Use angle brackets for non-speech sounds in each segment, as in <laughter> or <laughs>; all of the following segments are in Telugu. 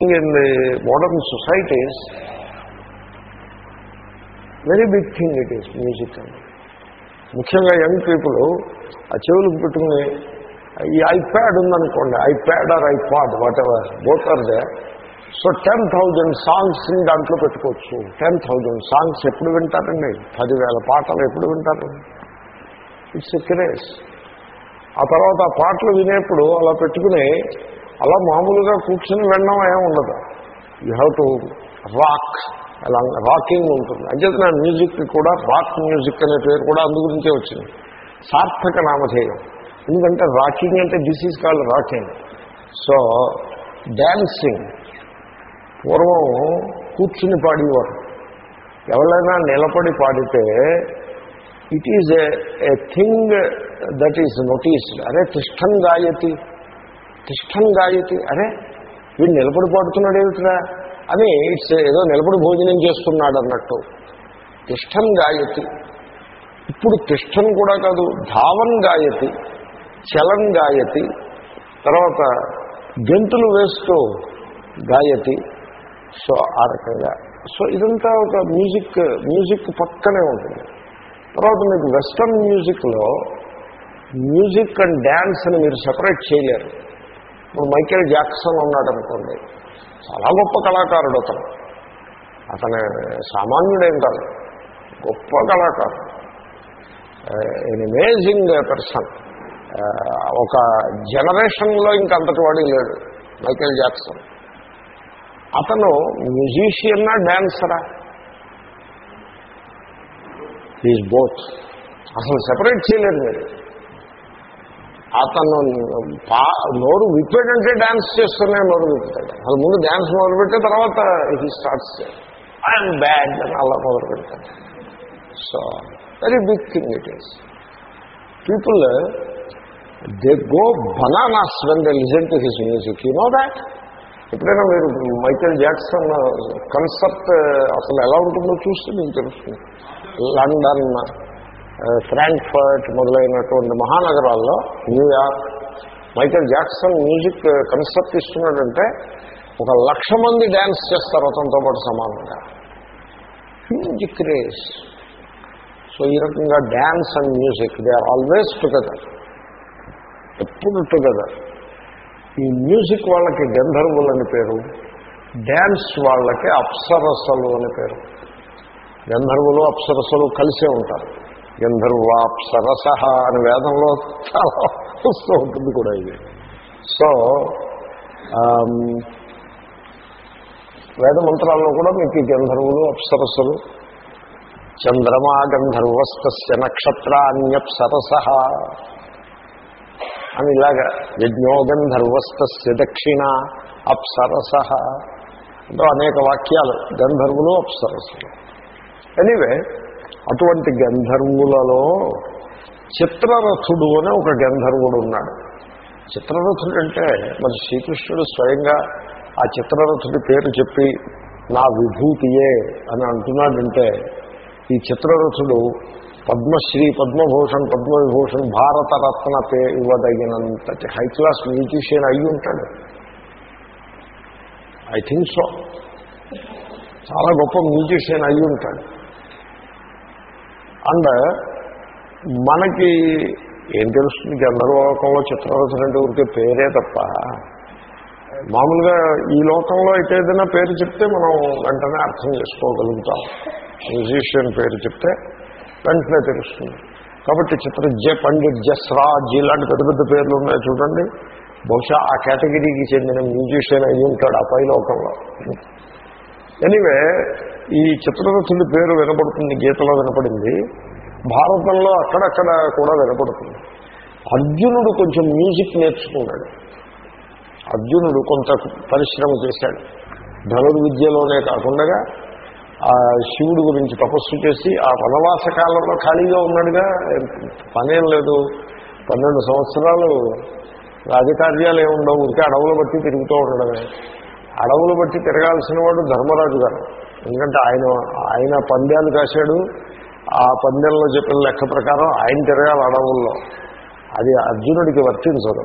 in the modern societies, very big thing it is music అని ముఖ్యంగా యంగ్ పీపుల్ ఆ చెవులకు పెట్టుకుని ఈ ఐప్యాడ్ ఉందనుకోండి iPad or iPod whatever both are they so ten thousand సాంగ్స్ని దాంట్లో పెట్టుకోవచ్చు. టెన్ థౌజండ్ సాంగ్స్ ఎప్పుడు వింటారండి? పదివేల పాటలు ఎప్పుడు వింటారు? ఇట్స్ క్రేజ్ ఆ తర్వాత ఆ పాటలు వినేప్పుడు అలా పెట్టుకుని అలా మామూలుగా కూర్చుని వెళ్ళడం ఏం ఉండదు. యూ హ్యావ్ టు రాక్ అలా రాకింగ్ ఉంటుంది. అంచేత మ్యూజిక్ కూడా రాక్ మ్యూజిక్ అనే పేరు కూడా అందుగురించే వచ్చింది. సార్థక నామధేయం. ఎందుకంటే రాకింగ్ అంటే this is called rocking so dancing పూర్వం కూర్చుని పాడేవారు. ఎవరైనా నిలబడి పాడితే it is a thing that is noticed అరే తిష్టం గాయతి. తిష్టం గాయతి. అరే వీడు నిలబడి పడుతున్నాడు ఏమిట్రా? అని ఇట్స్ ఏదో నిలబడి భోజనం చేస్తున్నాడు అన్నట్టు. తిష్టం గాయతి. ఇప్పుడు తిష్టం కూడా కాదు ధావన్ గాయతి చలం గాయతి. తర్వాత గెంతులు వేస్తూ గాయతి. సో ఆ రకంగా. సో ఇదంతా ఒక మ్యూజిక్ మ్యూజిక్ పక్కనే ఉంటుంది. తర్వాత మీకు వెస్ట్రన్ మ్యూజిక్లో మ్యూజిక్ అండ్ డ్యాన్స్ అని మీరు సెపరేట్ చేయలేరు. ఇప్పుడు మైకేల్ జాక్సన్ ఉన్నాడు అనుకోండి చాలా గొప్ప కళాకారుడు అతను. అతను సామాన్యుడేం కాదు గొప్ప కళాకారుడు. ఎన్ అమేజింగ్ పర్సన్ ఒక జనరేషన్లో ఇంకంతటి వాడు లేడు మైకేల్ జాక్సన్. అతను మ్యూజిషియన్నా డ్యాన్సరా ఈజ్ బోత్ అసలు సెపరేట్ చేయలేరు మీరు. అతను పా నోరు విప్పాడంటే డ్యాన్స్ చేస్తూనే నోరు విప్పుతాడు. అసలు ముందు డ్యాన్స్ మొదలుపెట్టే తర్వాత హీ స్టార్ట్స్ ఐఎమ్ బ్యాడ్ అని అలా మొదలు పెడతాడు. So very big thing it is people they go bananas when they listen to his music you know that ఎప్పుడైనా మీరు మైకేల్ జాక్సన్ కన్సర్ట్ అసలు ఎలా ఉంటుందో చూస్తే మీకు తెలుస్తుంది. లండన్ ఫ్రాంక్ఫర్ట్ మొదలైనటువంటి మహానగరాల్లో New York Michael Jackson music concept ఇస్తున్నాడంటే ఒక లక్ష మంది డ్యాన్స్ చేస్తారు అతనితో పాటు సమానంగా. హ్యూజ్ క్రేజ్ సో ఈ రకంగా dance and music they are always together. ఎప్పుడు టుగెదర్. ఈ మ్యూజిక్ వాళ్ళకి గంధర్వులు అని పేరు డ్యాన్స్ వాళ్ళకి అప్సరసలు అని పేరు. గంధర్వులు అప్సరసలు కలిసే ఉంటారు. గంధర్వాప్సరస అని వేదంలో చాలా వస్తూ ఉంటుంది కూడా ఇది. సో వేద మంత్రాల్లో కూడా మీకు గంధర్వులు అప్సరసలు చంద్రమా గంధర్వస్త నక్షత్రాన్యప్సరస అని ఇలాగా యజ్ఞో గంధర్వస్త దక్షిణ అప్సరస అంటే అనేక వాక్యాలు గంధర్వులు అప్సరసులు. ఎనీవే అటువంటి గంధర్వులలో చిత్రరథుడు అని ఒక గంధర్వుడు ఉన్నాడు. చిత్రరథుడు అంటే మరి శ్రీకృష్ణుడు స్వయంగా ఆ చిత్రరథుడి పేరు చెప్పి నా విభూతియే అని అంటున్నాడంటే ఈ చిత్రరథుడు పద్మశ్రీ పద్మభూషణ్ పద్మవిభూషణ్ భారతరత్న పే ఇవ్వదగినంత హై క్లాస్ మ్యూజిషియన్ అయి ఉంటాడు. ఐ థింక్ సో చాలా గొప్ప మ్యూజిషియన్ అయి ఉంటాడు. అండ్ మనకి ఏం తెలుస్తుంది? గంధర్వలోకంలో చిత్రరథుడు అంటే ఊరికే పేరే తప్ప. మామూలుగా ఈ లోకంలో అయితే ఏదైనా పేరు చెప్తే మనం వెంటనే అర్థం చేసుకోగలుగుతాం. మ్యూజిషియన్ పేరు చెప్తే వెంటనే తెలుస్తుంది. కాబట్టి చిత్ర జె పండిట్ జస్రాజ్ ఇలాంటి పెద్ద పెద్ద పేర్లు ఉన్నాయి చూడండి. బహుశా ఆ కేటగిరీకి చెందిన మ్యూజిషియన్ అయి ఉంటాడు ఆ పై లోకంలో ఎనీవే ఈ చిత్రరథుడి పేరు వినపడుతుంది గీతలో వినపడింది. భారతంలో అక్కడక్కడ కూడా వినపడుతుంది. అర్జునుడు కొంచెం మ్యూజిక్ నేర్చుకున్నాడు. అర్జునుడు కొంత పరిశ్రమ చేశాడు. ధనుర్విద్యలోనే కాకుండా ఆ శివుడు గురించి తపస్సు చేసి ఆ వనవాస కాలంలో ఖాళీగా ఉన్నాడుగా పనేం లేదు. పన్నెండు సంవత్సరాలు రాజకార్యాలు ఏముండవు ఊరికే అడవులు బట్టి తిరుగుతూ ఉండడమే. అడవులు బట్టి తిరగాల్సిన వాడు ధర్మరాజు గారు. ఎందుకంటే ఆయన ఆయన పంద్యాలు కాశాడు. ఆ పందెంలో చెప్పిన లెక్క ప్రకారం ఆయన తిరగాలి అడవుల్లో. అది అర్జునుడికి వర్తించదు.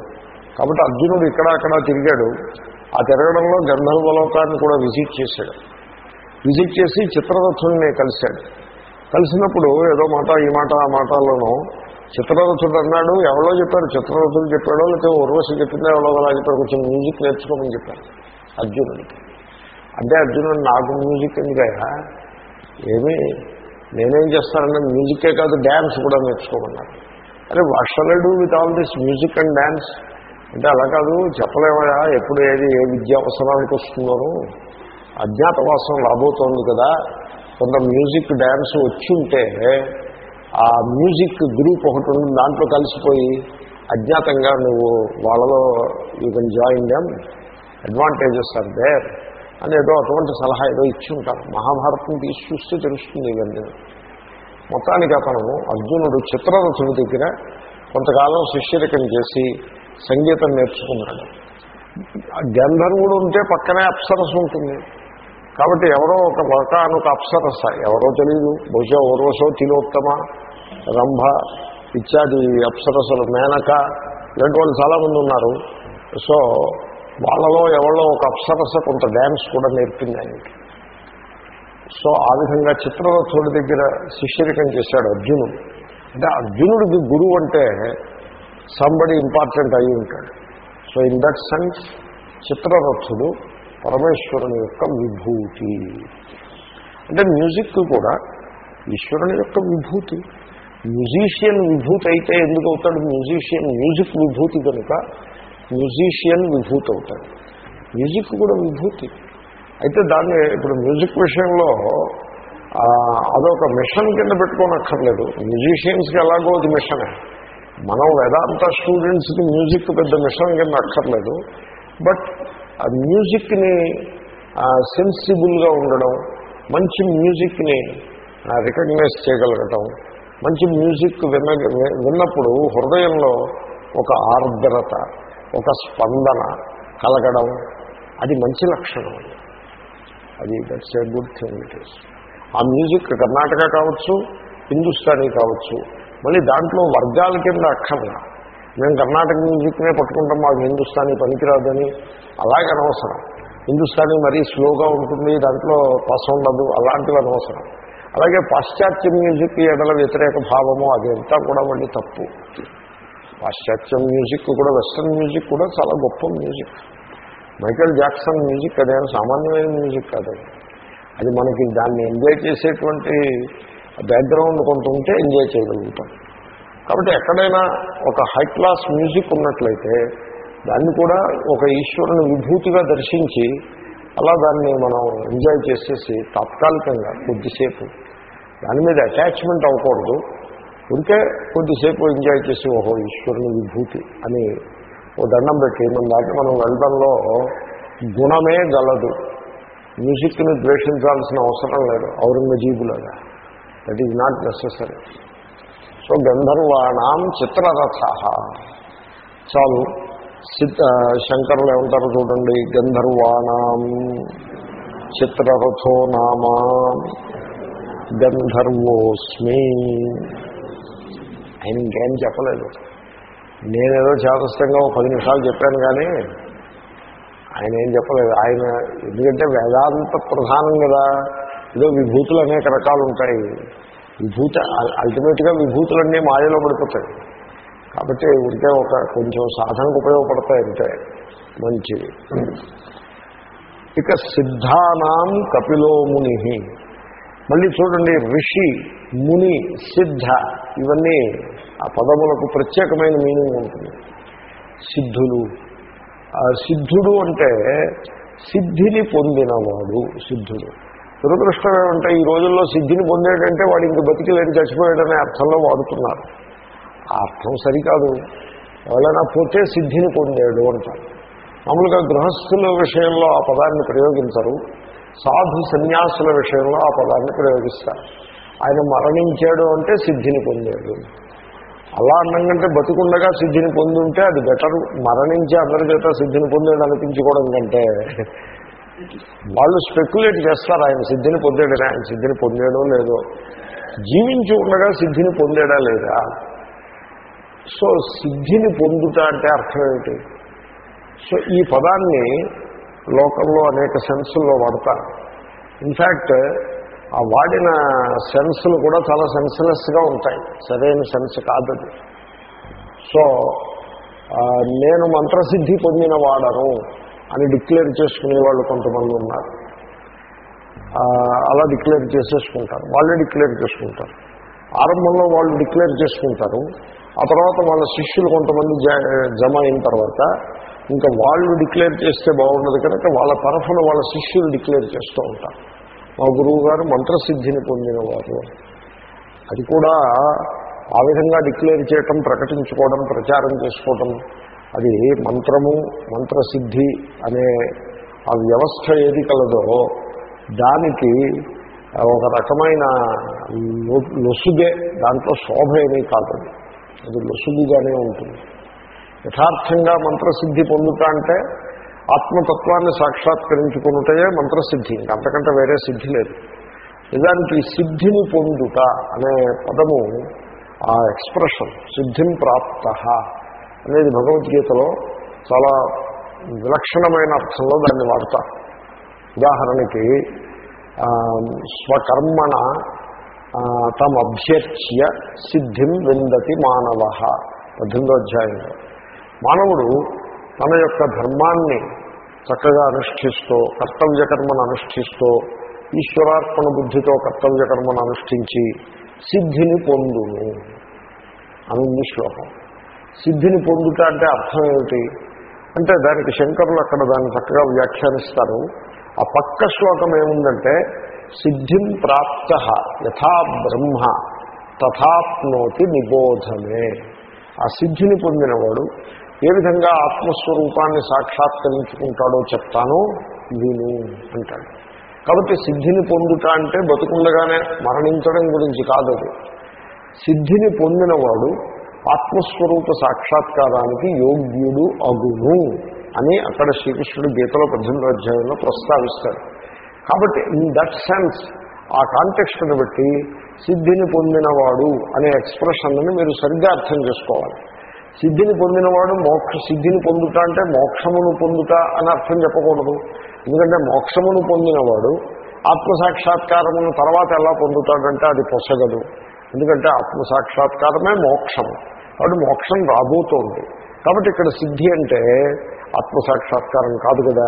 కాబట్టి అర్జునుడు ఇక్కడ అక్కడ తిరిగాడు. ఆ తిరగడంలో గంధర్వలోకాన్ని కూడా విజిట్ చేశాడు. విజిట్ చేసి చిత్రరథుల్ని కలిశాడు. కలిసినప్పుడు ఏదో మాట ఈ మాట ఆ మాటల్లోనూ చిత్రరథుడు అన్నాడు ఎవరో చెప్పారు చిత్రరథుడు చెప్పాడో లేకపోతే ఉర్వశి చెప్పిందో ఎవరో అలా చెప్పారు కొంచెం మ్యూజిక్ నేర్చుకోమని చెప్పారు అర్జునుడికి. అంటే అర్జునుడు నాకు మ్యూజిక్ ఎందుకయ్యా? ఏమీ నేనేం చేస్తానంటే మ్యూజికే కాదు డ్యాన్స్ కూడా నేర్చుకోమన్నారు. అరే వర్షలడు with all this music and dance అంటే అలా కాదు చెప్పలేమయా ఎప్పుడు ఏది ఏ విద్య అవసరానికి వస్తుందోను అజ్ఞాతవాసం రాబోతోంది కదా. కొంత మ్యూజిక్ డ్యాన్స్ వచ్చి ఉంటే ఆ మ్యూజిక్ గ్రూప్ ఒకటి ఉంది దాంట్లో కలిసిపోయి అజ్ఞాతంగా నువ్వు వాళ్ళలో you can join them advantages are there అని ఏదో అటువంటి సలహా ఏదో ఇచ్చి ఉంటారు. మహాభారతం తీసి చూస్తే తెలుస్తుంది ఇవన్నీ. మొత్తానికి అతను అర్జునుడు చిత్రరథుడి దగ్గర కొంతకాలం శిష్యరికం చేసి సంగీతం నేర్చుకున్నాడు. గంధర్వుడు ఉంటే పక్కనే అప్సరస ఉంటుంది. కాబట్టి ఎవరో ఒక ఒక అప్సరస ఎవరో తెలియదు బహుశా ఓర్వశో తిలోత్తమ రంభ ఇత్యాది అప్సరసలు మేనక ఇలాంటి వాళ్ళు చాలామంది ఉన్నారు. సో వాళ్ళలో ఎవరో ఒక అప్సరస కొంత డ్యాన్స్ కూడా నేర్పింది ఆయనకి సో ఆ విధంగా చిత్రరథుడి దగ్గర శిష్యరికం చేశాడు అర్జునుడు. అంటే అర్జునుడికి గురువు అంటే సంబడి ఇంపార్టెంట్ అయి ఉంటాడు. సో ఇన్ దట్ సెన్స్ చిత్రరథుడు పరమేశ్వరుని యొక్క విభూతి. అంటే మ్యూజిక్ కూడా ఈశ్వరుని యొక్క విభూతి. మ్యూజిషియన్ విభూతి అయితే ఎందుకు అవుతాడు? మ్యూజిషియన్ మ్యూజిక్ విభూతి కనుక మ్యూజిషియన్ విభూతి అవుతాడు మ్యూజిక్ కూడా విభూతి. అయితే దాన్ని ఇప్పుడు మ్యూజిక్ విషయంలో అదొక మిషన్ కింద పెట్టుకోనక్కర్లేదు. మ్యూజిషియన్స్కి ఎలాగో అది మిషనే. మనం వేదాంత స్టూడెంట్స్కి మ్యూజిక్ పెద్ద మిషన్ కింద అక్కర్లేదు. బట్ ఆ మ్యూజిక్ని సెన్సిబుల్గా ఉండడం మంచి మ్యూజిక్ని రికగ్నైజ్ చేయగలగటం మంచి మ్యూజిక్ విన్న విన్నప్పుడు హృదయంలో ఒక ఆర్ద్రత ఒక స్పందన కలగడం అది మంచి లక్షణం అది. అది that's a good thing it is ఆ మ్యూజిక్ కర్ణాటక కావచ్చు హిందుస్థానీ కావచ్చు మళ్ళీ దాంట్లో వర్గాల కింద అక్కర్లా మేము కర్ణాటక మ్యూజిక్నే పట్టుకుంటాం మాకు హిందుస్థానీ పనికిరాదని అలాగే అనవసరం. హిందుస్థానీ మరీ స్లోగా ఉంటుంది దాంట్లో పస ఉండదు అలాంటివి అనవసరం. అలాగే పాశ్చాత్య మ్యూజిక్ ఎడల వ్యతిరేక భావము అదంతా కూడా మళ్ళీ తప్పు. పాశ్చాత్య మ్యూజిక్ కూడా వెస్ట్రన్ మ్యూజిక్ కూడా చాలా గొప్ప మ్యూజిక్. మైకేల్ జాక్సన్ మ్యూజిక్ అదేం సామాన్యమైన మ్యూజిక్ కాదు. అది. అది మనకి దాన్ని ఎంజాయ్ చేసేటువంటి బ్యాక్గ్రౌండ్ కొంత ఉంటే ఎంజాయ్ చేయగలుగుతాం. కాబట్టి ఎక్కడైనా ఒక హై క్లాస్ మ్యూజిక్ ఉన్నట్లయితే దాన్ని కూడా ఒక ఈశ్వరుని విభూతిగా దర్శించి అలా దాన్ని మనం ఎంజాయ్ చేసేసి తాత్కాలికంగా కొద్దిసేపు దాని మీద అటాచ్మెంట్ అవ్వకూడదు. ఉంటే కొద్దిసేపు ఎంజాయ్ చేసి ఓహో ఈశ్వరుని విభూతి అని ఓ దండం పెట్టి మన దాకా మనం వెళ్ళడంలో గుణమే గలదు. మ్యూజిక్ని ద్వేషించాల్సిన అవసరం లేదు. ఔరంగజీబులాగా that is not necessary so గంధర్వాణం చిత్రరథ. చాలు. సిద్ధ శంకరులు ఏమంటారు చూడండి. గంధర్వాణం చిత్రరథో నామా. గంధర్వోస్మి. ఆయన ఇంకేం చెప్పలేదు. నేనేదో చేతస్థంగా ఒక పది నిమిషాలు చెప్పాను కానీ ఆయన ఏం చెప్పలేదు. ఆయన ఎందుకంటే వేదాంత ప్రధానం కదా. ఏదో విభూతులు అనేక రకాలు ఉంటాయి. విభూత అల్టిమేట్గా విభూతులన్నీ మాయలో పడిపోతాయి. కాబట్టి ఉంటే ఒక కొంచెం సాధనకు ఉపయోగపడతాయి అంటే మంచిది ఇక సిద్ధానాం కపిలో ముని మళ్ళీ చూడండి ఋషి ముని సిద్ధ ఇవన్నీ ఆ పదములకు ప్రత్యేకమైన మీనింగ్ ఉంటుంది. సిద్ధులు. ఆ సిద్ధుడు అంటే సిద్ధిని పొందినవాడు సిద్ధుడు. దురదృష్టం ఏమంటే ఈ రోజుల్లో సిద్ధిని పొందేటంటే వాడు ఇంక బతికిలేని చచ్చిపోయాడనే అర్థంలో వాడుతున్నారు. ఆ అర్థం సరికాదు. ఎవరైనా పోతే సిద్ధిని పొందాడు అంటారు. మామూలుగా గృహస్థుల విషయంలో ఆ పదాన్ని ప్రయోగించరు. సాధు సన్యాసుల విషయంలో ఆ పదాన్ని ప్రయోగిస్తారు. ఆయన మరణించాడు అంటే సిద్ధిని పొందాడు. అలా అన్నంకంటే బతికుండగా సిద్ధిని పొంది ఉంటే అది బెటర్. మరణించి అందరి చేత సిద్ధిని పొందాడు అనిపించుకోవడం కంటే వాళ్ళు స్పెక్యులేట్ చేస్తారు ఆయన సిద్ధిని పొందాడని. ఆయన సిద్ధిని పొందాడో లేదో. జీవించి ఉండగా సిద్ధిని పొందాడా లేదా? సో సిద్ధిని పొందుట అంటే అర్థం ఏమిటి? సో ఈ పదాన్ని లోకంలో అనేక సెన్సుల్లో వాడతారు. ఇన్ఫ్యాక్ట్ ఆ వాడిన సెన్సులు కూడా చాలా సెన్స్లెస్గా ఉంటాయి. సరైన సెన్స్ కాదది. సో నేను మంత్రసిద్ధి పొందిన వాడను అని డిక్లేర్ చేసుకునే వాళ్ళు కొంతమంది ఉన్నారు. అలా డిక్లేర్ చేసేసుకుంటారు. వాళ్ళే డిక్లేర్ చేసుకుంటారు. ఆరంభంలో వాళ్ళు డిక్లేర్ చేసుకుంటారు. ఆ తర్వాత వాళ్ళ శిష్యులు కొంతమంది జ- జమ అయిన తర్వాత ఇంకా వాళ్ళు డిక్లేర్ చేస్తే బాగుండదు కనుక వాళ్ళ తరఫున వాళ్ళ శిష్యులు డిక్లేర్ చేస్తూ ఉంటారు. మా గురువు గారు మంత్రసిద్ధిని పొందినవారు అది కూడా ఆ విధంగా డిక్లేర్ చేయటం ప్రకటించుకోవడం ప్రచారం చేసుకోవటం అది మంత్రము మంత్రసిద్ధి అనే ఆ వ్యవస్థ ఏది కలదో దానికి ఒక రకమైన లొసుగే దాంట్లో శోభ ఏమీ కాదు అది. లొసుగుగానే ఉంటుంది యథార్థంగా మంత్రసిద్ధి పొందుతా అంటే ఆత్మతత్వాన్ని సాక్షాత్కరించుకున్నటయే మంత్రసిద్ధి. ఇంకా అంతకంటే వేరే సిద్ధి లేదు. నిజానికి సిద్ధిని పొందుట అనే పదము ఆ ఎక్స్ప్రెషన్ సిద్ధిం ప్రాప్త అనేది భగవద్గీతలో చాలా విలక్షణమైన అర్థంలో దాన్ని వాడతారు. ఉదాహరణకి స్వకర్మణ తమ అభ్యర్చ్య సిద్ధిం విందతి మానవ పద్దెనిమిదో అధ్యాయంలో. మానవుడు తన యొక్క ధర్మాన్ని చక్కగా అనుష్ఠిస్తూ కర్తవ్య కర్మను అనుష్ఠిస్తూ ఈశ్వరార్పణ బుద్ధితో కర్తవ్య కర్మను అనుష్ఠించి సిద్ధిని పొందును అని ఉంది శ్లోకం. సిద్ధిని పొందుట అంటే అర్థం ఏమిటి? అంటే దానికి శంకరులు అక్కడ దాన్ని చక్కగా వ్యాఖ్యానిస్తారు. ఆ పక్క శ్లోకం ఏముందంటే సిద్ధిం ప్రాప్త యథా బ్రహ్మ తథాప్నోతి నిబోధమే. ఆ సిద్ధిని పొందినవాడు ఏ విధంగా ఆత్మస్వరూపాన్ని సాక్షాత్కరించుకుంటాడో చెప్తాను విను అంటాడు. కాబట్టి సిద్ధిని పొందుట అంటే బతుకుండగానే మరణించడం గురించి కాదు సిద్ధిని పొందినవాడు ఆత్మస్వరూప సాక్షాత్కారానికి యోగ్యుడు అగును అని అక్కడ శ్రీకృష్ణుడు గీతలో పద్దెనిమిది అధ్యాయంలో ప్రస్తావిస్తాడు. కాబట్టి ఇన్ దట్ సెన్స్ ఆ కాంటెక్స్ట్ని బట్టి సిద్ధిని పొందినవాడు అనే ఎక్స్ప్రెషన్ని మీరు సరిగ్గా అర్థం చేసుకోవాలి. సిద్ధిని పొందినవాడు మోక్ష సిద్ధిని పొందుట అంటే మోక్షమును పొందుట అని అర్థం చెప్పకూడదు. ఎందుకంటే మోక్షమును పొందినవాడు ఆత్మసాక్షాత్కారమును తర్వాత ఎలా పొందుతాడంటే అది పొసగదు. ఎందుకంటే ఆత్మసాక్షాత్కారమే మోక్షము. కాబట్టి మోక్షం రాబోతోంది. కాబట్టి ఇక్కడ సిద్ధి అంటే ఆత్మసాక్షాత్కారం కాదు కదా.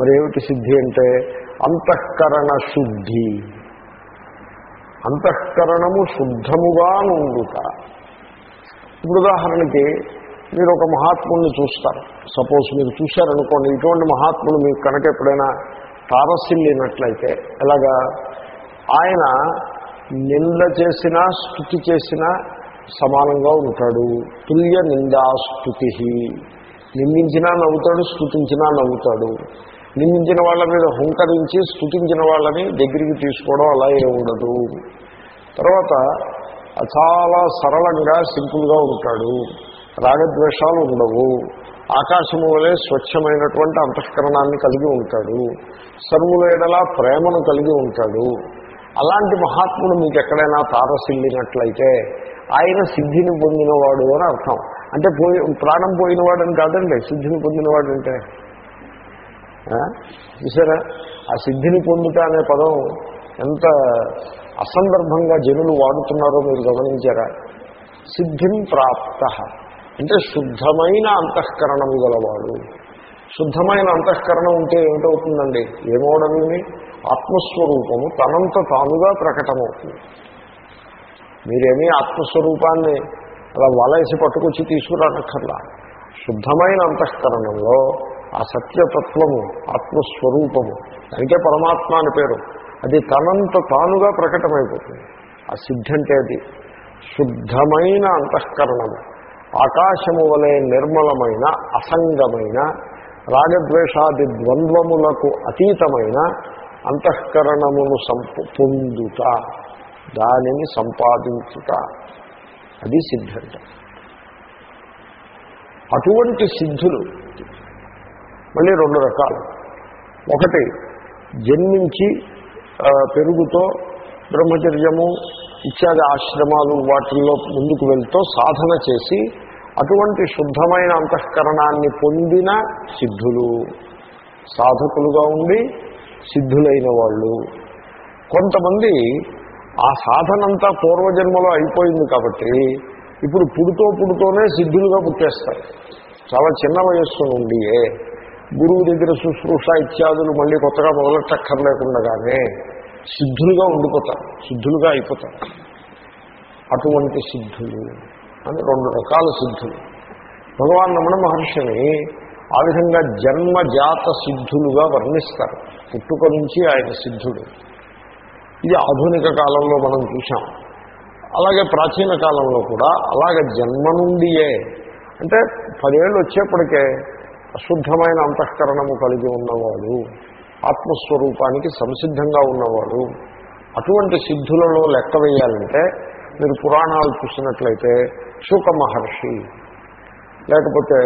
మరి ఏమిటి సిద్ధి అంటే అంతఃకరణ శుద్ధి. అంతఃకరణము శుద్ధముగా నుండుట. ఇప్పుడు ఉదాహరణకి మీరు ఒక మహాత్ముడిని చూస్తారు. సపోజ్ మీరు చూశారనుకోండి ఇటువంటి మహాత్ముడు మీకు కనుక ఎప్పుడైనా తారసిల్లినట్లయితే ఎలాగా? ఆయన నింద చేసినా స్థుతి చేసినా సమానంగా ఉంటాడు. తుల్య నిందాస్తుతి నిందించినా నవ్వుతాడు స్థుతించినా నవ్వుతాడు. నిందించిన వాళ్ళ మీద హుంకరించి స్థుతించిన వాళ్ళని దగ్గరికి తీసుకోవడం అలా ఏ ఉండదు. తర్వాత చాలా సరళంగా సింపుల్గా ఉంటాడు. రాగద్వేషాలు ఉండవు. ఆకాశము వలె స్వచ్ఛమైనటువంటి అంతఃకరణాన్ని కలిగి ఉంటాడు. సర్వులేడలా ప్రేమను కలిగి ఉంటాడు. అలాంటి మహాత్ముడు మీకు ఎక్కడైనా తారసిల్లినట్లయితే ఆయన సిద్ధిని పొందినవాడు అని అర్థం. అంటే పోయి ప్రాణం పోయినవాడని కాదండి సిద్ధిని పొందినవాడు అంటే ఆ? చూసారా? ఆ సిద్ధిని పొందుట అనే పదం ఎంత అసందర్భంగా జనులు వాడుతున్నారో మీరు గమనించారా? సిద్ధిం ప్రాప్త. అంటే శుద్ధమైన అంతఃకరణం గలవాడు. శుద్ధమైన అంతఃకరణం ఉంటే ఏమిటవుతుందండి? ఏమవడమని ఆత్మస్వరూపము తనంత తానుగా ప్రకటమవుతుంది. మీరేమీ ఆత్మస్వరూపాన్ని అలా వలసి పట్టుకొచ్చి తీసుకురానక్కర్లా. శుద్ధమైన అంతఃకరణంలో ఆ సత్యతత్వము ఆత్మస్వరూపము దానికే పరమాత్మ అని పేరు. అది తనంత తానుగా ప్రకటమైపోతుంది. ఆ సిద్ధి అంటే అది. శుద్ధమైన అంతఃకరణము. ఆకాశము వలె నిర్మలమైన అసంగమైన రాగద్వేషాది ద్వంద్వములకు అతీతమైన అంతఃకరణమును సంపు పొందుట దానిని సంపాదించుట. అది సిద్ధి అటువంటి సిద్ధులు మళ్ళీ రెండు రకాలు. ఒకటి జన్మించి పెరుగుతో బ్రహ్మచర్యము ఇత్యాది ఆశ్రమాలు వాటిల్లో ముందుకు వెళ్తూ సాధన చేసి అటువంటి శుద్ధమైన అంతఃకరణాన్ని పొందిన సిద్ధులు. సాధకులుగా ఉండి సిద్ధులైన వాళ్ళు. కొంతమంది ఆ సాధనంతా పూర్వజన్మలో అయిపోయింది కాబట్టి ఇప్పుడు పుడుతో పుడుతోనే సిద్ధులుగా పుట్టేస్తారు. చాలా చిన్న వయస్సు నుండియే గురువు దగ్గర శుశ్రూష ఇత్యాదులు మళ్ళీ కొత్తగా మొదలెట్టక్కర్లేకుండగానే సిద్ధులుగా ఉండిపోతారు. సిద్ధులుగా అయిపోతారు. అటువంటి సిద్ధులు అని రెండు రకాల సిద్ధులు. భగవాన్ రమణ మహర్షిని ఆ విధంగా జన్మజాత సిద్ధులుగా వర్ణిస్తారు. పుట్టుక నుంచి ఆయన సిద్ధుడు. ఇది ఆధునిక కాలంలో మనం చూసాం అలాగే ప్రాచీన కాలంలో కూడా అలాగే జన్మ నుండియే. అంటే పదేళ్ళు వచ్చేప్పటికే అశుద్ధమైన అంతఃకరణము కలిగి ఉన్నవాడు. ఆత్మస్వరూపానికి సంసిద్ధంగా ఉన్నవాడు. అటువంటి సిద్ధులలో లెక్క వేయాలంటే మీరు పురాణాలు చూసినట్లయితే శుక మహర్షి లేకపోతే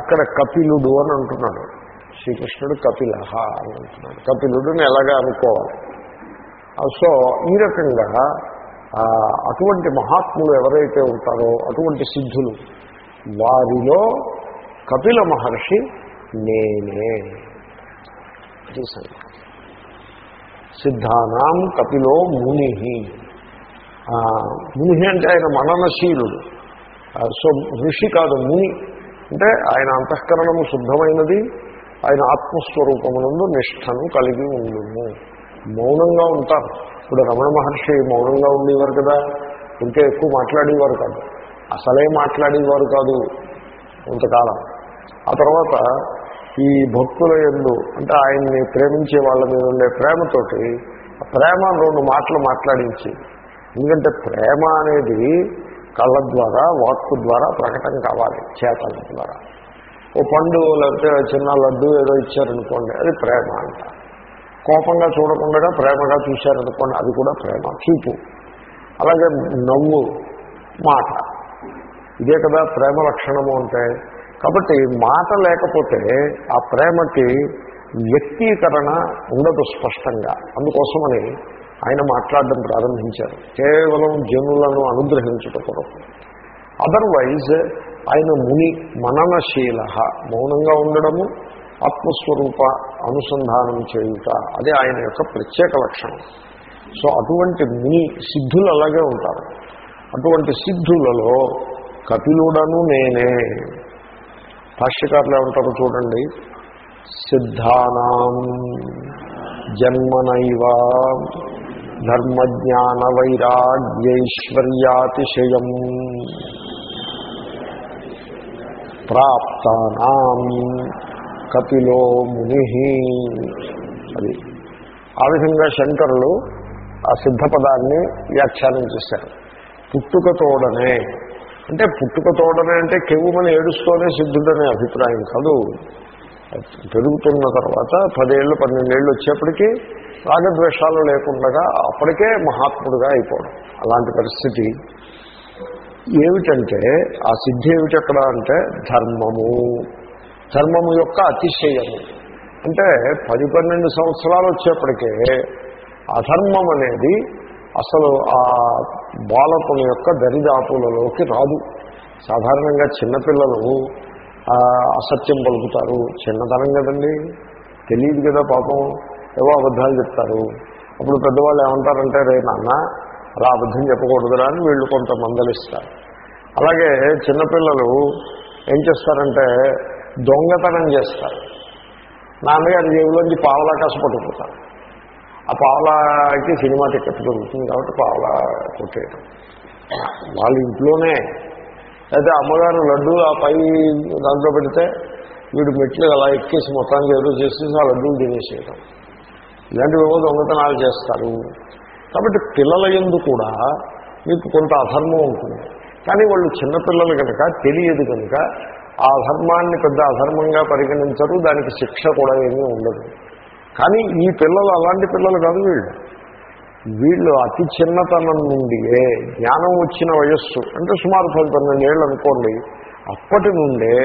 ఇక్కడ కపిలుడు అని అంటున్నాడు. శ్రీకృష్ణుడు కపిల అని అంటున్నాడు. కపిలుడిని ఎలాగా అనుకోవాలి? సో ఈ రకంగా అటువంటి మహాత్ములు ఎవరైతే ఉంటారో అటువంటి సిద్ధులు వారిలో కపిల మహర్షి నేనే. ఇది సిద్ధానాం కపిలో ముని ముని అంటే ఆయన మననశీలుడు. సో ఋషి కాదు ముని. అంటే ఆయన అంతఃకరణము శుద్ధమైనది ఆయన ఆత్మస్వరూపమునందు నిష్టను కలిగి ఉండుము. మౌనంగా ఉంటారు. ఇప్పుడు రమణ మహర్షి మౌనంగా ఉండేవారు కదా ఇంకా ఎక్కువ మాట్లాడేవారు కాదు. అసలే మాట్లాడేవారు కాదు కొంతకాలం. ఆ తర్వాత ఈ భక్తుల ఎందు అంటే ఆయన్ని ప్రేమించే వాళ్ళ మీద ఉండే ప్రేమతోటి ప్రేమ రెండు మాటలు మాట్లాడించి ఎందుకంటే ప్రేమ అనేది కళ్ళ ద్వారా వాక్కు ద్వారా ప్రకటన కావాలి చేతల ద్వారా. ఓ పండు లేకపోతే చిన్న లడ్డు ఏదో ఇచ్చారనుకోండి అది ప్రేమ అంట. కోపంగా చూడకుండా ప్రేమగా చూశారనుకోండి అది కూడా ప్రేమ చూపు. అలాగే నవ్వు మాట. ఇదే కదా ప్రేమ లక్షణము అంటే కాబట్టి మాట లేకపోతే ఆ ప్రేమకి వ్యక్తీకరణ ఉండదు స్పష్టంగా. అందుకోసమని ఆయన మాట్లాడడం ప్రారంభించారు. కేవలం జనులను అనుగ్రహించుట కొరకు అదర్వైజ్ ఆయన ముని మననశీల మౌనంగా ఉండడము ఆత్మస్వరూప అనుసంధానం చేయుట అదే ఆయన యొక్క ప్రత్యేక లక్షణం. సో అటువంటి ముని సిద్ధులు అలాగే ఉంటారు. అటువంటి సిద్ధులలో కపిలుడను నేనే. భాష్యకారులు ఏమంటారు చూడండి. సిద్ధానాం జన్మనైవ ధర్మజ్ఞాన వైరాగ్యైశ్వర్యాతిశయం ప్రాప్తానాం కపిలో ముని అది. ఆ విధంగా శంకరులు ఆ సిద్ధపదాన్ని వ్యాఖ్యానం చేశారు. పుట్టుకతోడనే అంటే పుట్టుక తోడనే అంటే కెవ్వుమని ఏడుస్తూనే సిద్ధుడనే అభిప్రాయం కాదు. పెరుగుతున్న తర్వాత పదేళ్ళు పన్నెండేళ్ళు వచ్చేప్పటికీ రాగద్వేషాలు లేకుండా అప్పటికే మహాత్ముడుగా అయిపోవడం. అలాంటి పరిస్థితి. ఏమిటంటే ఆ సిద్ధి ఏమిటి అక్కడ అంటే ధర్మము. ధర్మము యొక్క అతిశయము. అంటే పది పన్నెండు సంవత్సరాలు వచ్చేప్పటికే అధర్మం అనేది అసలు ఆ బాలకుని యొక్క దరిదాపులలోకి రాదు. సాధారణంగా చిన్నపిల్లలు అసత్యం పలుకుతారు. చిన్నతనం కదండి. తెలియదు కదా పాపం. ఏవో అబద్ధాలు చెప్తారు. అప్పుడు పెద్దవాళ్ళు ఏమంటారంటే రే నాన్న అలా అబద్ధం చెప్పకూడదురా అని వీళ్ళు కొంత మందలిస్తారు. అలాగే చిన్నపిల్లలు ఏం చేస్తారంటే దొంగతనం చేస్తారు. నాన్నగారి జేబులోంచి పావలాకాశ కాసు పట్టుకుపోతారు. ఆ పావలాకి సినిమా టికెట్ దొరుకుతుంది కాబట్టి పావలా కొట్టేయడం వాళ్ళ ఇంట్లోనే అయితే అమ్మగారు లడ్డు ఆ పై దాంట్లో పెడితే వీడు మెట్లు అలా ఎక్కేసి మొత్తానికి ఏదో చేసేసి ఆ లడ్డూలు తినేసేయడం ఇలాంటివేవో దొంగతనాలు చేస్తారు. కాబట్టి పిల్లల ఎందు కూడా మీకు కొంత అధర్మం ఉంటుంది. కానీ వాళ్ళు చిన్నపిల్లలు కనుక తెలియదు కనుక ఆ అధర్మాన్ని పెద్ద అధర్మంగా పరిగణించరు దానికి శిక్ష కూడా ఏమీ ఉండదు. కానీ ఈ పిల్లలు అలాంటి పిల్లలు కాదు వీళ్ళు. వీళ్ళు అతి చిన్నతనం నుండియే జ్ఞానం వచ్చిన వయస్సు అంటే సుమారు పది పన్నెండేళ్ళు అనుకోండి అప్పటి నుండే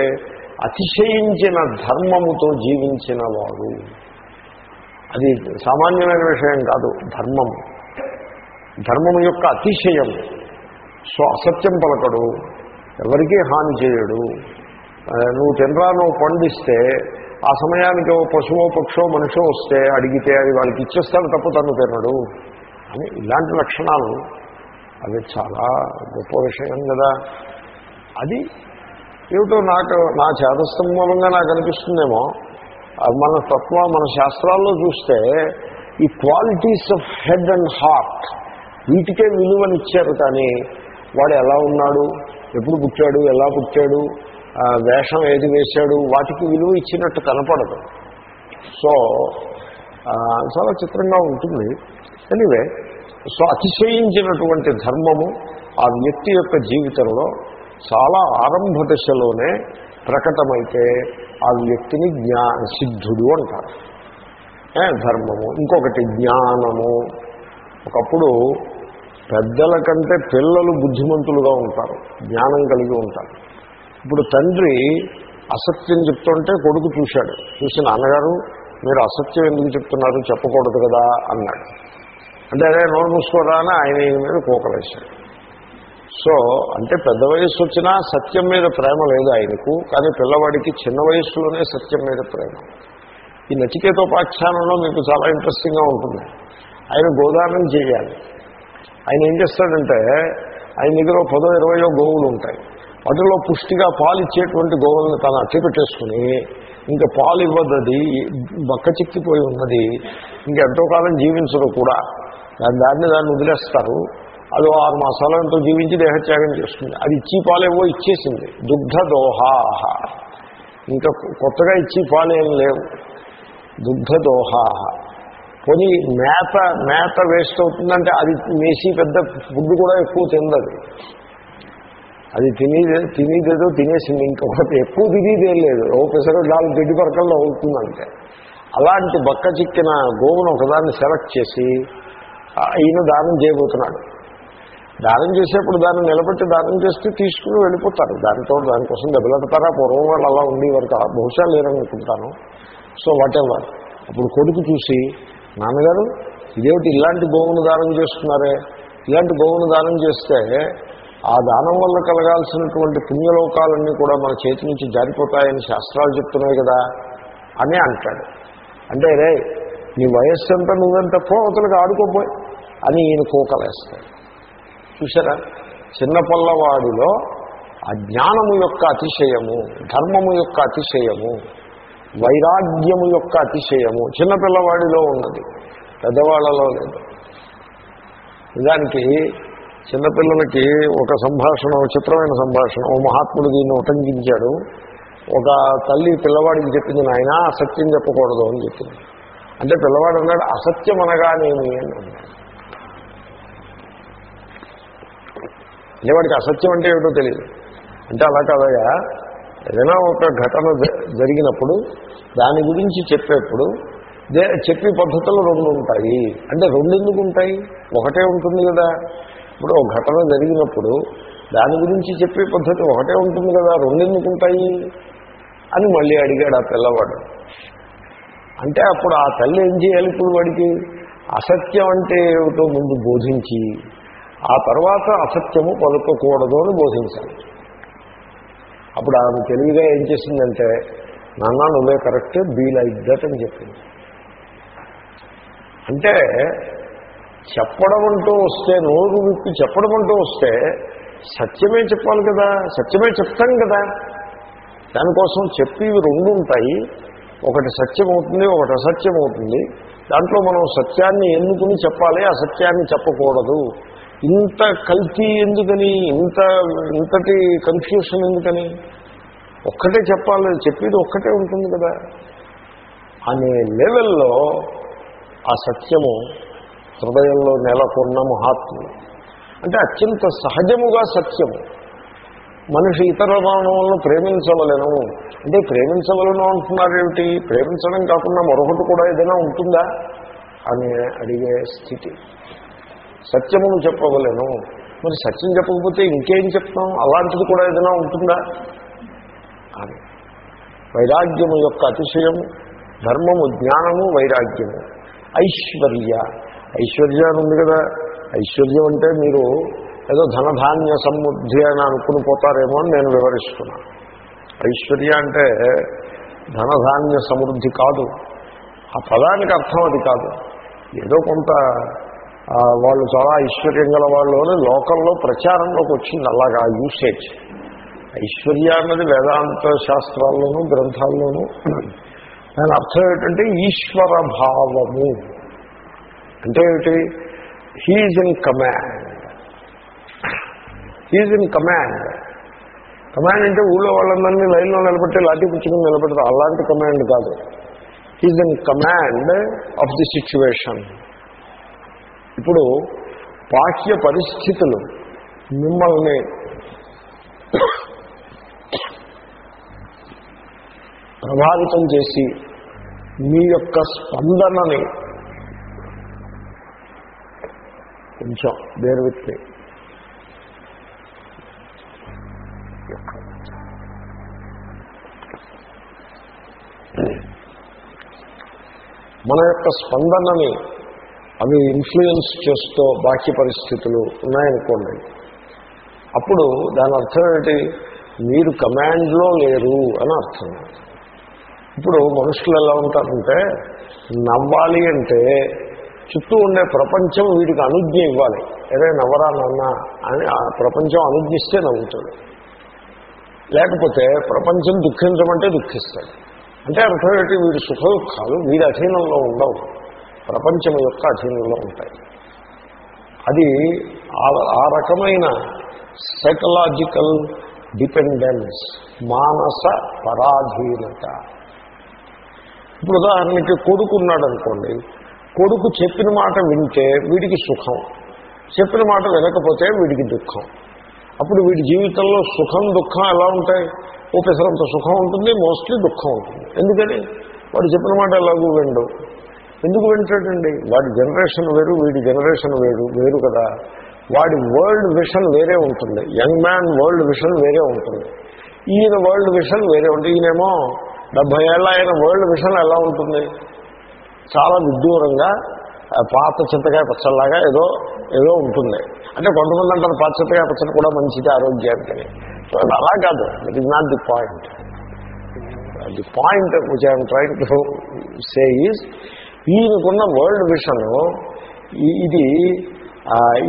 అతిశయించిన ధర్మముతో జీవించిన వారు. అది సామాన్యమైన విషయం కాదు ధర్మము ధర్మం యొక్క అతిశయం. సో అసత్యం పలకడు ఎవరికీ హాని చేయడు. నువ్వు తినరా నువ్వు పండిస్తే ఆ సమయానికి ఓ పశువో పక్షో మనిషో వస్తే అడిగితే అది వాళ్ళకి ఇచ్చేస్తాడు తప్పు తను తినడు అని ఇలాంటి లక్షణాలు అవి చాలా గొప్ప విషయం కదా. అది ఏమిటో నాకు నా చేతస్థం మూలంగా నాకు అనిపిస్తుందేమో. అది మన తత్వ మన శాస్త్రాల్లో చూస్తే ఈ qualities of head and heart వీటికే విలువనిచ్చారు కానీ వాడు ఎలా ఉన్నాడు ఎప్పుడు పుట్టాడు ఎలా పుట్టాడు వేషం ఏది వేశాడు వాటికి విలువ ఇచ్చినట్టు కనపడదు. సో చాలా చిత్రంగా ఉంటుంది. ఎనివే సో అతిశయించినటువంటి ధర్మము ఆ వ్యక్తి యొక్క జీవితంలో చాలా ఆరంభ దశలోనే ప్రకటమైతే ఆ వ్యక్తిని జ్ఞా సిద్ధుడు అంటారు. ధర్మము? ఇంకొకటి జ్ఞానము. ఒకప్పుడు పెద్దల కంటే పిల్లలు బుద్ధిమంతులుగా ఉంటారు. జ్ఞానం కలిగి ఉంటారు. ఇప్పుడు తండ్రి అసత్యం చెప్తుంటే కొడుకు చూశాడు. చూసి నాన్నగారు మీరు అసత్యం ఎందుకు చెప్తున్నారు? చెప్పకూడదు కదా అన్నాడు. అంటే అదే నోరు మూసుకోరా అని ఆయన మీద కోకలేశాడు సో అంటే పెద్ద వయసు వచ్చినా సత్యం మీద ప్రేమ లేదు ఆయనకు కానీ పిల్లవాడికి చిన్న వయసులోనే సత్యం మీద ప్రేమ. ఈ నచికేతోపాఖ్యానంలో మీకు చాలా ఇంట్రెస్టింగ్గా ఉంటుంది. ఆయన గోదానం చేయాలి. ఆయన ఏం చేస్తాడంటే ఆయన దగ్గర పదో ఇరవయో గోవులు ఉంటాయి. వాటిలో పుష్టిగా పాలు ఇచ్చేటువంటి గోవులను తను అట్టిపెట్టేసుకుని ఇంకా పాలు ఇవ్వదది బక్క చిక్కిపోయి ఉన్నది ఇంకెంతో కాలం జీవించరు కూడా. దాని దాన్ని దాన్ని వదిలేస్తారు. అది ఆరు మాసాల ఎంతో జీవించి దేహత్యాగం చేస్తుంది. అది ఇచ్చి పాలేవో ఇచ్చేసింది. దుగ్ధ దోహాహ ఇంకా కొత్తగా ఇచ్చి పాలు లేవు. దుగ్ధ దోహాహ పోనీ మేత మేత వేస్ట్ అవుతుందంటే అది మేసి పెద్ద ఫుడ్ కూడా ఎక్కువ తిందది. అది తినేది తినేదేదో తినేసింది. ఇంకొకటి ఎక్కువ తినేదేం లేదు. ఓ పిసరు నాలుగు గడ్డి పరకల్లో అవుతుందంటే. అలాంటి బక్క చిక్కిన గోవును ఒకదాన్ని సెలెక్ట్ చేసి ఈయన దానం చేయబోతున్నాడు. దానం చేసేప్పుడు దాన్ని నిలబెట్టి దానం చేస్తే తీసుకుని వెళ్ళిపోతారు. దానితో దానికోసం దెబ్బలాడతారా? పూర్వం వాళ్ళు అలా ఉండేవారు వరకు బహుశా లేరనుకుంటాను. సో వాట్ ఎవర్ అప్పుడు కొడుకు చూసి నాన్నగారు ఇదేమిటి ఇలాంటి గోవును దానం చేస్తున్నారే? ఇలాంటి గోవును దానం చేస్తే ఆ దానం వల్ల కలగాల్సినటువంటి పుణ్యలోకాలన్నీ కూడా మన చేతి నుంచి జారిపోతాయని శాస్త్రాలు చెప్తున్నాయి కదా అని అంటాడు. అంటే రే నీ వయస్సు ఎంత నువ్వెంత పోతలకు ఆడుకోపోయి అని ఈయన కోకలేస్తాడు చూసారా చిన్న పల్లవాడిలో ఆ జ్ఞానము యొక్క అతిశయము ధర్మము యొక్క అతిశయము వైరాగ్యము యొక్క అతిశయము చిన్నపిల్లవాడిలో ఉన్నది. పెద్దవాళ్ళలో లేదు. నిజానికి చిన్నపిల్లలకి ఒక సంభాషణ విచిత్రమైన సంభాషణ. ఓ మహాత్ముడు దీన్ని ఉటంకించాడు. ఒక తల్లి పిల్లవాడికి చెప్పింది నాయన అసత్యం చెప్పకూడదు అని చెప్పింది. అంటే పిల్లవాడు అన్నాడు అసత్యం అనగానేమి అని అన్నాడు. అంటే వాడికి అసత్యం అంటే ఏమిటో తెలియదు. అంటే అలా కాదయా ఏదైనా ఒక ఘటన జ- జరిగినప్పుడు దాని గురించి చెప్పేప్పుడు చెప్పే పద్ధతులు రెండు ఉంటాయి అంటే రెండు ఎందుకు ఉంటాయి? ఒకటే ఉంటుంది కదా. ఇప్పుడు ఒక ఘటన జరిగినప్పుడు దాని గురించి చెప్పే పద్ధతి ఒకటే ఉంటుంది కదా రెండు ఉంటాయి అని మళ్ళీ అడిగాడు ఆ పిల్లవాడు అంటే అప్పుడు ఆ తల్లి ఏం చేయాలి ఇప్పుడు వాడికి? అసత్యం అంటే ఏమిటో ముందు బోధించి ఆ తర్వాత అసత్యము పలుకోకూడదు అని బోధించాలి. అప్పుడు ఆమె తెలివిగా ఏం చేసిందంటే నాన్న నువ్వే కరెక్ట్ బీ లైక్ దట్ అని చెప్పింది. అంటే చెప్పడం అంటూ వస్తే నోరు విప్పి చెప్పడం అంటూ వస్తే సత్యమే చెప్పాలి కదా సత్యమే చెప్తాం కదా. దానికోసం చెప్పేవి రెండు ఉంటాయి. ఒకటి సత్యం అవుతుంది ఒకటి అసత్యం అవుతుంది దాంట్లో మనం సత్యాన్ని ఎన్నుకుని చెప్పాలి అసత్యాన్ని చెప్పకూడదు. ఇంత కల్తీ ఎందుకని? ఇంత ఇంతటి కన్ఫ్యూషన్ ఎందుకని? ఒక్కటే చెప్పాలి చెప్పేది ఒక్కటే ఉంటుంది కదా. అనే లెవెల్లో ఆ సత్యము హృదయంలో నెలకొన్న మహాత్ములు. అంటే అత్యంత సహజముగా సత్యము. మనిషి ఇతర మానవులను ప్రేమించవలను. అంటే ప్రేమించవలను అంటున్నారేమిటి? ప్రేమించడం కాకుండా మరొకటి కూడా ఏదైనా ఉంటుందా? అని అడిగే స్థితి. సత్యమును చెప్పవలను. మరి సత్యం చెప్పకపోతే ఇంకేం చెప్తాం? అలాంటిది కూడా ఏదైనా ఉంటుందా? అని. వైరాగ్యము యొక్క అతిశయము ధర్మము జ్ఞానము వైరాగ్యము. ఐశ్వర్య. ఐశ్వర్య అని ఉంది కదా. ఐశ్వర్యం అంటే మీరు ఏదో ధనధాన్య సమృద్ధి అని అనుకుని పోతారేమో అని నేను వివరిస్తున్నాను ఐశ్వర్య అంటే ధనధాన్య సమృద్ధి కాదు. ఆ పదానికి అర్థం అది కాదు. ఏదో కొంత వాళ్ళు చాలా ఐశ్వర్యం గల వాళ్ళు అని లోకంలో ప్రచారంలోకి వచ్చింది అలాగా యూసేజ్ ఐశ్వర్య అన్నది వేదాంత శాస్త్రాల్లోనూ గ్రంథాల్లోనూ. దాని అర్థం ఏంటంటే ఈశ్వర భావము అంటే ఏమిటి? He's in command he's in command command అంటే ఊళ్ళో వాళ్ళందరినీ లైన్లో నిలబెట్టి లాఠీ పుచ్చుకుని నిలబెడతారు. అలాంటి కమాండ్ కాదు. He's in command of the situation ఇప్పుడు బాహ్య పరిస్థితులు మిమ్మల్ని ప్రభావితం చేసి మీ యొక్క స్పందనని కొంచెం వేరు వ్యక్తి మన యొక్క స్పందనని అవి ఇన్ఫ్లుయెన్స్ చేస్తూ బాహ్య పరిస్థితులు ఉన్నాయనుకోండి. అప్పుడు దాని అర్థం ఏంటి మీరు కమాండ్లో లేరు అని అర్థం. ఇప్పుడు మనుషులు ఎలా ఉంటారంటే నవ్వాలి అంటే చుట్టూ ఉండే ప్రపంచం వీడికి అనుజ్ఞ ఇవ్వాలి. ఏదైనా నవ్వరా నాన్న అని ఆ ప్రపంచం అనుజ్ఞిస్తే నవ్వుతాడు లేకపోతే ప్రపంచం దుఃఖించమంటే దుఃఖిస్తాడు. అంటే అర్థం ఏంటి? వీడి సుఖ దుఃఖాలు వీడి అధీనంలో ఉండవు. ప్రపంచం యొక్క అధీనంలో ఉంటాయి. అది ఆ- ఆ రకమైన సైకలాజికల్ డిపెండెన్స్ మానస పరాధీనత. ఇప్పుడు ఉదాహరణకి కొడుకున్నాడు అనుకోండి కొడుకు చెప్పిన మాట వింటే వీడికి సుఖం. చెప్పిన మాట వినకపోతే వీడికి దుఃఖం. అప్పుడు వీడి జీవితంలో సుఖం దుఃఖం ఎలా ఉంటాయి? ఓ సుఖం ఉంటుంది మోస్ట్లీ దుఃఖం ఉంటుంది. ఎందుకని? వాడు చెప్పిన మాట ఎలాగూ విండు. ఎందుకు వింటాడండి? వాడి జనరేషన్ వేరు వీడి జనరేషన్ వేరు వేరు కదా. వాడి వరల్డ్ విషన్ వేరే ఉంటుంది. యంగ్ మ్యాన్ వరల్డ్ విషన్ వేరే ఉంటుంది. ఈయన వరల్డ్ విషన్ వేరే ఉంటుంది. ఈయనేమో డెబ్భై ఏళ్ళ ఆయన వరల్డ్ విషన్ ఎలా ఉంటుంది? చాలా విడ్డూరంగా పాత చింతకాయ పచ్చళ్ళలాగా ఏదో ఏదో ఉంటుంది. అంటే కొంతమంది అంటారు పాత చింతకాయ పచ్చడి కూడా మంచిది ఆరోగ్యానికి సో అలా కాదు. It is not the point the point which I'm trying to say is ఈయనకున్న world vision ఇది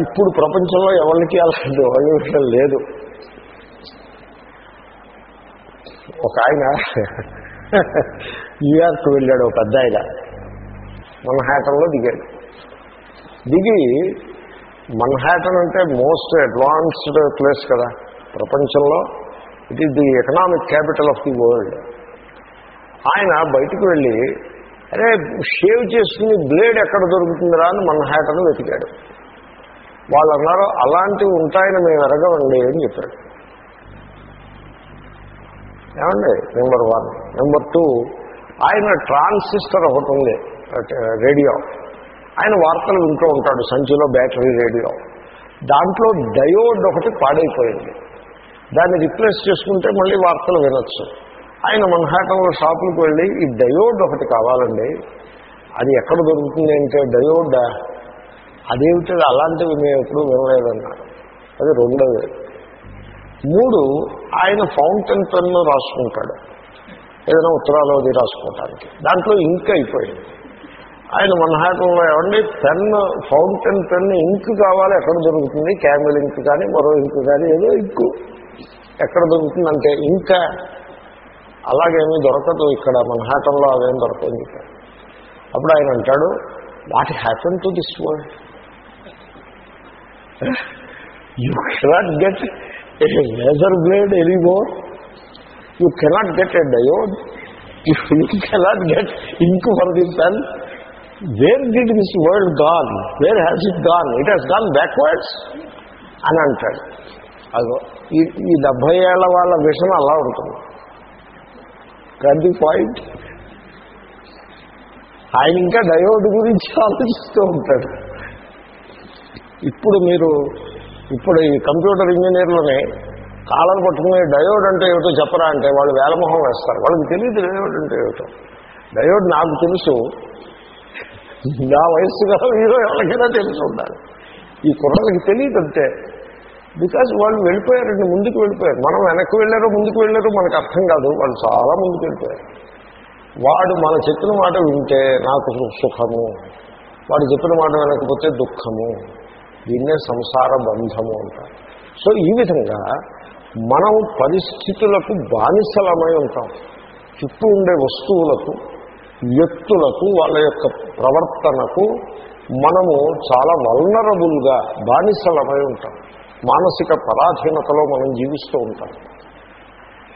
ఇప్పుడు ప్రపంచంలో ఎవరికి అలాంటి వరల్డ్ విషన్ లేదు. ఒక ఆయన <laughs> న్యూయార్క్ వెళ్ళాడు ఒక పెద్ద ఆయన. మన్హాటన్లో దిగాడు. దిగి మన్హాటన్ అంటే మోస్ట్ అడ్వాన్స్డ్ ప్లేస్ కదా ప్రపంచంలో. It is the economic capital of the world ఆయన బయటికి వెళ్ళి అరే షేవ్ చేసుకుని బ్లేడ్ ఎక్కడ దొరుకుతుందిరా? అని మన్హాటన్ వెతికాడు. వాళ్ళు అన్నారు అలాంటివి ఉంటాయని మేము ఎరగవండి అని చెప్పాడు. ఏమండి? నెంబర్ వన్ నెంబర్ టూ ఆయన ట్రాన్సిస్టర్ ఒకటి ఉంది. రేడియో. ఆయన వార్తలు వింటూ ఉంటాడు సంచిలో బ్యాటరీ రేడియో. దాంట్లో డయోడ్ ఒకటి పాడైపోయింది. దాన్ని రిప్లేస్ చేసుకుంటే మళ్ళీ వార్తలు వినొచ్చు. ఆయన మన్హాటంలో షాపులకు వెళ్ళి ఈ డయోడ్ ఒకటి కావాలండి. అది ఎక్కడ దొరుకుతుంది అంటే డయోడ్? అదేమిటి? అలాంటివి మేము ఎప్పుడూ వినలేదన్నారు. అది రెండోది. మూడు ఆయన ఫౌంటైన్ పెన్ను రాసుకుంటాడు. ఏదైనా ఉత్తరాలు అది రాసుకోవటానికి. దాంట్లో ఇంక్ అయిపోయింది. ఆయన మన్హాటంలో ఏమండి పెన్ ఫౌంటైన్ పెన్ ఇంక్ కావాలి ఎక్కడ దొరుకుతుంది? క్యామెల్ ఇంక్ కానీ మరో ఇంక్ కానీ ఏదో ఇంకు. ఎక్కడ దొరుకుతుందంటే ఇంకా. అలాగేమీ దొరకదు ఇక్కడ మన్హాటంలో అదేం దొరకదు అప్పుడు ఆయన అంటాడు what happen to this world you cannot get a laser blade anymore you cannot get a diode you cannot get ink for the pen where did this world gone where has it gone it has gone backwards అని అంటాడు. అదో ఈ ఈ డెబ్భై ఏళ్ళ వాళ్ళ విషయం అలా ఉంటుంది. ప్రతి పాయింట్ ఆయన ఇంకా డయోడ్ గురించి ఆలోచిస్తూ ఉంటాడు. ఇప్పుడు మీరు ఇప్పుడు ఈ కంప్యూటర్ ఇంజనీర్లోనే కాలం పట్టుకునే డయోడ్ అంటే ఏమిటో చెప్పరా అంటే వాళ్ళు వేలమొహం వేస్తారు. వాళ్ళకి తెలియదు డయోడ్ అంటే ఏమిటో. డయోడ్ నాకు తెలుసు. నా వయస్సు కదా మీరు ఎవరికైనా తెలిసి ఉండాలి. ఈ కుర్రలకి తెలియదు అంతే బికాజ్ వాళ్ళు వెళ్ళిపోయారండి ముందుకు వెళ్ళిపోయారు. మనం వెనక్కి వెళ్ళారో ముందుకు వెళ్ళారో మనకు అర్థం కాదు. వాళ్ళు చాలా ముందుకు వెళ్ళిపోయారు. వాడు మన చెప్పిన మాట వింటే నాకు సుఖము. వాడు చెప్పిన మాట వినకపోతే దుఃఖము. దీన్నే సంసార బంధము అంటారు. సో ఈ విధంగా మనం పరిస్థితులకు బానిసలమై ఉంటాం. చుట్టూ ఉండే వస్తువులకు వ్యక్తులకు వాళ్ళ యొక్క ప్రవర్తనకు మనము చాలా వల్నరబుల్గా బానిసలమై ఉంటాం. మానసిక పరాధీనతలో మనం జీవిస్తూ ఉంటాం.